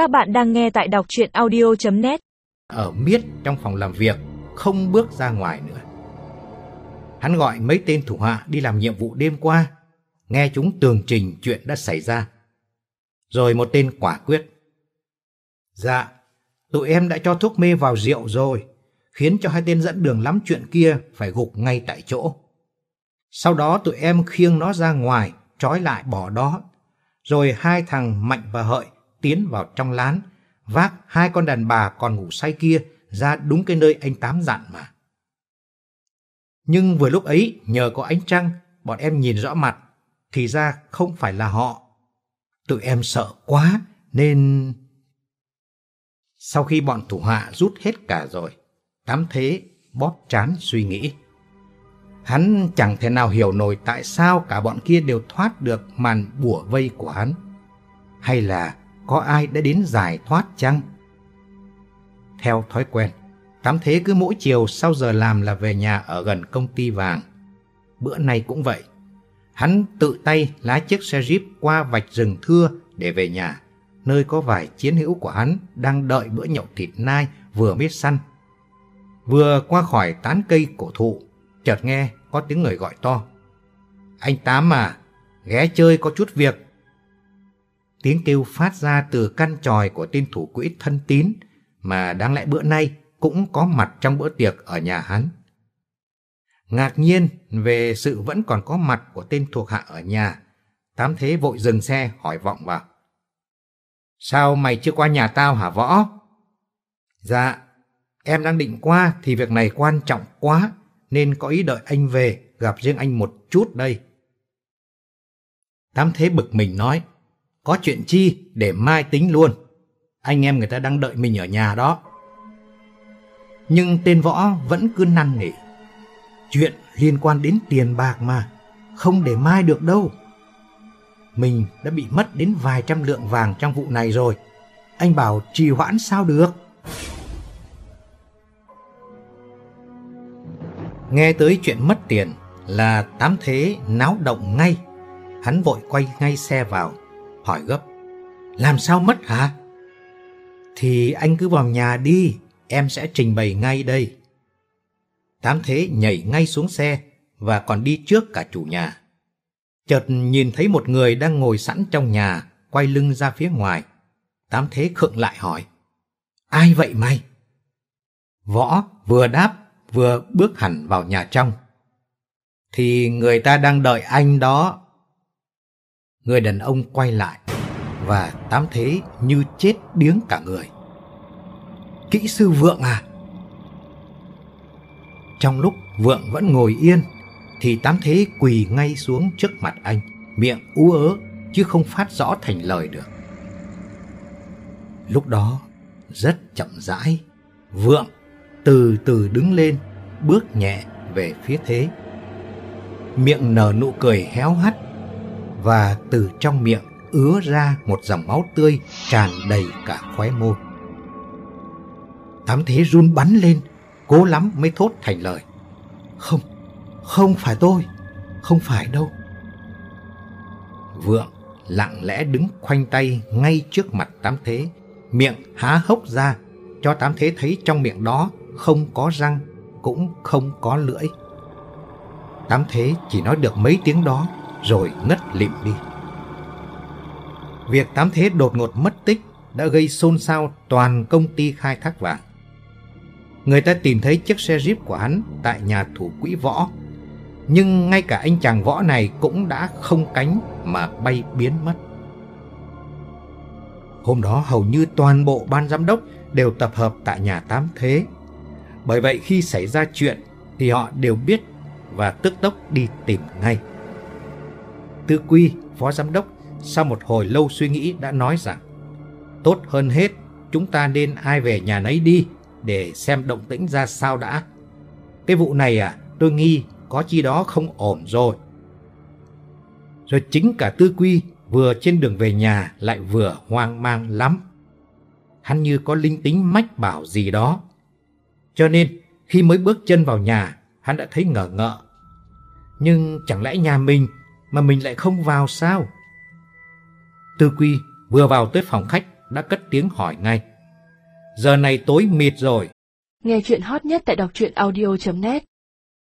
Các bạn đang nghe tại đọc chuyện audio.net Ở miết trong phòng làm việc, không bước ra ngoài nữa. Hắn gọi mấy tên thủ hạ đi làm nhiệm vụ đêm qua, nghe chúng tường trình chuyện đã xảy ra. Rồi một tên quả quyết. Dạ, tụi em đã cho thuốc mê vào rượu rồi, khiến cho hai tên dẫn đường lắm chuyện kia phải gục ngay tại chỗ. Sau đó tụi em khiêng nó ra ngoài, trói lại bỏ đó. Rồi hai thằng Mạnh và Hợi tiến vào trong lán, vác hai con đàn bà còn ngủ say kia ra đúng cái nơi anh Tám dặn mà. Nhưng vừa lúc ấy, nhờ có ánh trăng, bọn em nhìn rõ mặt, thì ra không phải là họ. Tụi em sợ quá, nên... Sau khi bọn thủ hạ rút hết cả rồi, Tám Thế bóp chán suy nghĩ. Hắn chẳng thể nào hiểu nổi tại sao cả bọn kia đều thoát được màn bùa vây của hắn. Hay là có ai đã đến giải thoát chăng? Theo thói quen, Tám Thế cứ mỗi chiều sau giờ làm là về nhà ở gần công ty vàng. Bữa nay cũng vậy. Hắn tự tay lái chiếc xe jeep qua vạch rừng thưa để về nhà, nơi có vài chiến hữu của hắn đang đợi bữa nhậu thịt nai vừa mới săn. Vừa qua khỏi tán cây cổ thụ, chợt nghe có tiếng người gọi to. Anh Tám à, ghé chơi có chút việc. Tiếng kêu phát ra từ căn tròi của tên thủ quỹ thân tín mà đáng lẽ bữa nay cũng có mặt trong bữa tiệc ở nhà hắn. Ngạc nhiên về sự vẫn còn có mặt của tên thuộc hạ ở nhà, Tám Thế vội dừng xe hỏi vọng vào. Sao mày chưa qua nhà tao hả võ? Dạ, em đang định qua thì việc này quan trọng quá nên có ý đợi anh về gặp riêng anh một chút đây. Tám Thế bực mình nói, có chuyện chi để mai tính luôn. Anh em người ta đang đợi mình ở nhà đó. Nhưng tên võ vẫn cứ năn nỉ. Chuyện liên quan đến tiền bạc mà, không để mai được đâu. Mình đã bị mất đến vài trăm lượng vàng trong vụ này rồi. Anh bảo trì hoãn sao được. Nghe tới chuyện mất tiền là tám thế náo động ngay. Hắn vội quay ngay xe vào, hỏi gấp. Làm sao mất hả? Thì anh cứ vào nhà đi, em sẽ trình bày ngay đây. Tám thế nhảy ngay xuống xe và còn đi trước cả chủ nhà. Chợt nhìn thấy một người đang ngồi sẵn trong nhà, quay lưng ra phía ngoài. Tám thế khựng lại hỏi. Ai vậy mày? Võ vừa đáp vừa bước hẳn vào nhà trong. Thì người ta đang đợi anh đó. Người đàn ông quay lại và tám thế như chết điếng cả người. Kỹ sư Vượng à? Trong lúc Vượng vẫn ngồi yên thì tám thế quỳ ngay xuống trước mặt anh, miệng ú ớ chứ không phát rõ thành lời được. Lúc đó, rất chậm rãi, Vượng từ từ đứng lên, bước nhẹ về phía thế. Miệng nở nụ cười héo hắt và từ trong miệng ứa ra một dòng máu tươi tràn đầy cả khóe môi. Tám thế run bắn lên, cố lắm mới thốt thành lời. Không, không phải tôi, không phải đâu. Vượng lặng lẽ đứng khoanh tay ngay trước mặt tám thế, miệng há hốc ra cho tám thế thấy trong miệng đó không có răng, cũng không có lưỡi. Tám thế chỉ nói được mấy tiếng đó rồi ngất lịm đi. Việc tám thế đột ngột mất tích đã gây xôn xao toàn công ty khai thác vàng. Người ta tìm thấy chiếc xe jeep của hắn tại nhà thủ quỹ võ. Nhưng ngay cả anh chàng võ này cũng đã không cánh mà bay biến mất. Hôm đó hầu như toàn bộ ban giám đốc đều tập hợp tại nhà tám thế. Bởi vậy khi xảy ra chuyện thì họ đều biết và tức tốc đi tìm ngay. Tư Quy, phó giám đốc, sau một hồi lâu suy nghĩ đã nói rằng tốt hơn hết chúng ta nên ai về nhà nấy đi để xem động tĩnh ra sao đã. Cái vụ này à, tôi nghi có chi đó không ổn rồi. Rồi chính cả Tư Quy vừa trên đường về nhà lại vừa hoang mang lắm. Hắn như có linh tính mách bảo gì đó. Cho nên khi mới bước chân vào nhà, hắn đã thấy ngờ ngợ. Nhưng chẳng lẽ nhà mình mà mình lại không vào sao? Tư Quy vừa vào tới phòng khách đã cất tiếng hỏi ngay. Giờ này tối mịt rồi. Nghe chuyện hot nhất tại đọc truyện audio.net